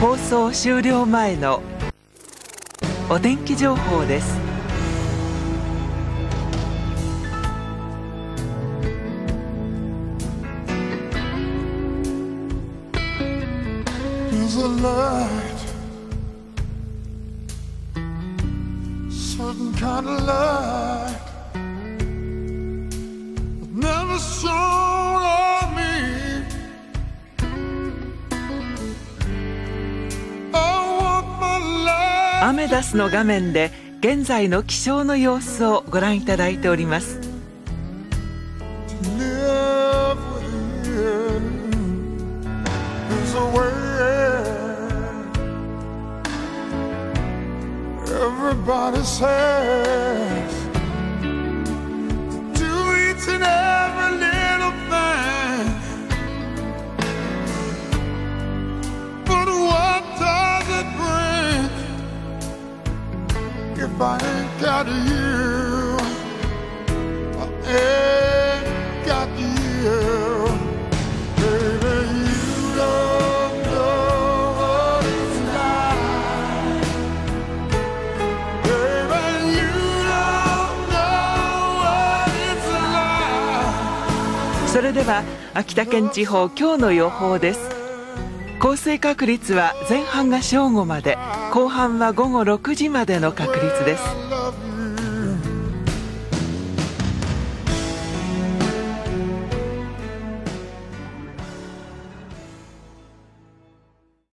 放送終了前のお天気情報です。アメダスの画面で現在の気象の様子をご覧いただいております。それでは秋田県地方今日の予報です。降水確率は前半が正午まで後半は午後6時までの確率です。